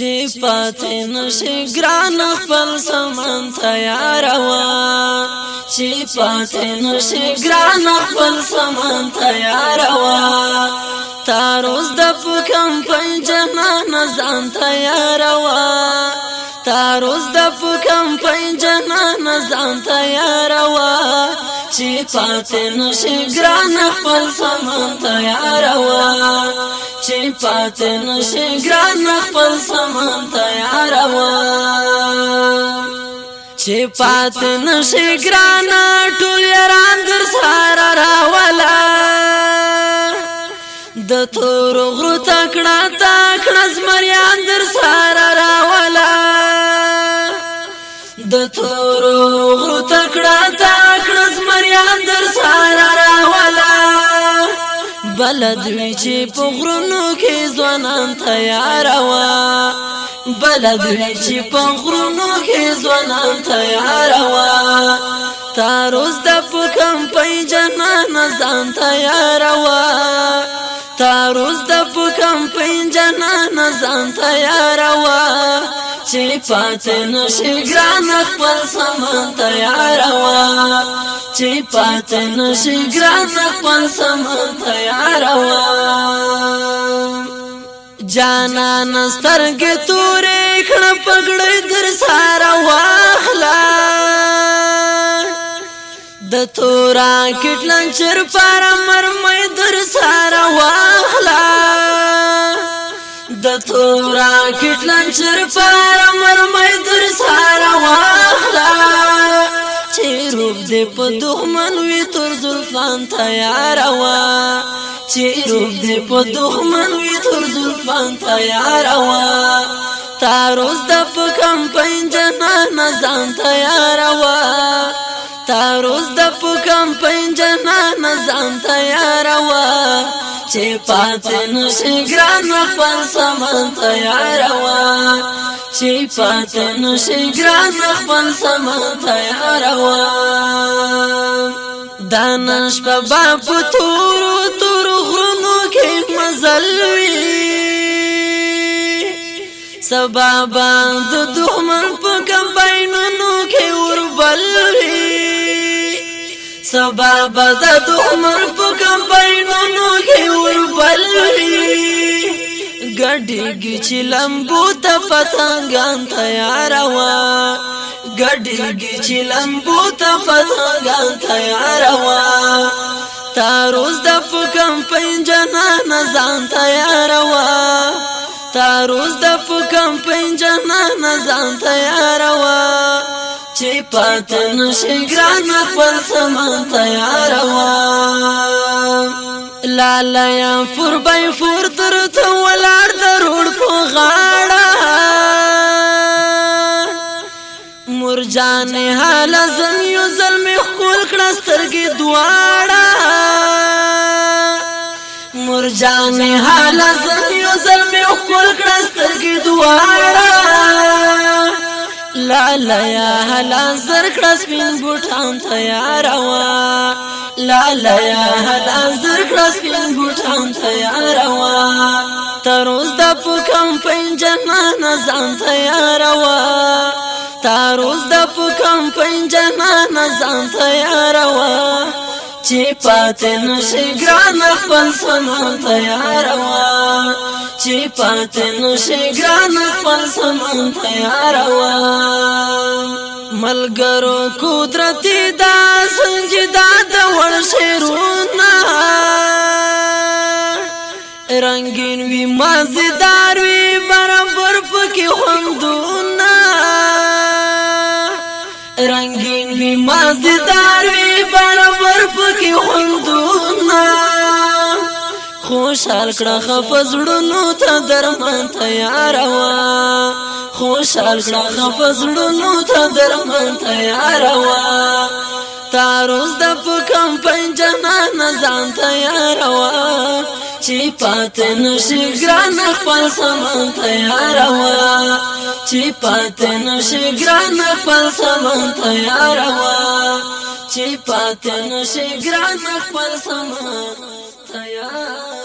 چې پاتې نشي ګران خپل سامان تیاروا چې پاتې نشي ګران خپل سامان تیاروا تاروز د پکم پنجنا نزان تیاروا تاروز د پکم پنجنا نزان تیاروا چې پاتې نشي ګران خپل سامان تیاروا چې پات نشي ګران خپل سامان تیاروا چې پات نشي ګران ټول یاران در سره راولا د تور غرو تکړه تکړه زمریان در سره راولا د تور غرو بلد وی چې په غرونو کې ځوانان تیار وا بلد وی چې په غرونو کې ځوانان تیار وا تاروز د پکم پي جنان ځان تیار وا تاروز د پکم پي جنان ځان تیار وا چې پاتې نشي ګران خپل سم تیار وا چې پاتې نشي ګران خپل سم تیار وا جانا نسترګې تورې کړ پګړې در سارا واخلا د تورا کټلن چر پار مرمې در سارا واخلا د تورا کټلن چر پار مر مې در سارا واخلا چې روپ دې په دښمن وي تر زلفان تیار وا چې روپ دې په دښمن وي تر زلفان تیار وا تا روز د پکم پنجنا نزان تیار وا تا روز د پکم پنجنا نزان تیار وا چې پاتې نشي ګران خپل سامان تیاروا چې پاتې نشي ګران خپل سامان تیاروا دانش په باب تورو تورو غرونو کې مزلوي سبب د دښمن په کمپاینونو کې وربلوي سبب د دښمن په ګډیږي چې لمبو ته پتنګان تیار وا ګډیږي چې لمبو ته پتنګان تیار وا تاروز د پکم پنجنا نزان تیار وا تاروز د پکم پنجنا نزان تیار وا چې پاتن شي ګران خپل سامان تیار وا لا لا ينفر بيفور ترت ولا غاړه مرجان حال زم یو ظلم خپل کړه سترګې دواړه مرجان حال زم یو ظلم خپل کړه سترګې دواړه لا لا یا حال زر کړه سپین بوټان تیار وا لا لا یا حال زر کړه سپین بوټان تیار وا تروز د پکم پنجنان ځان تیاروا تروز د پکم پنجنان ځان تیاروا چې پاتې نشي ګران خپل سامان تیاروا چې پاتې نشي ګران خپل سامان تیاروا ملګرو قدرت دا سنجدا د ور شیرونه رنگین وی مزیدار وی برابر پکې خوندونه رنگین وی مزیدار وی برابر پکې خوندونه خوشحال کړه خفزړونو ته درمن تیار وا خوشحال کړه خفزړونو ته درمن تیار وا تاروز د پکم پنجنا نه ځان تیار وا چې پات نشي ګران خپل سامان تیاروا چې پات نشي ګران خپل سامان تیاروا چې پات نشي ګران خپل سامان تیاروا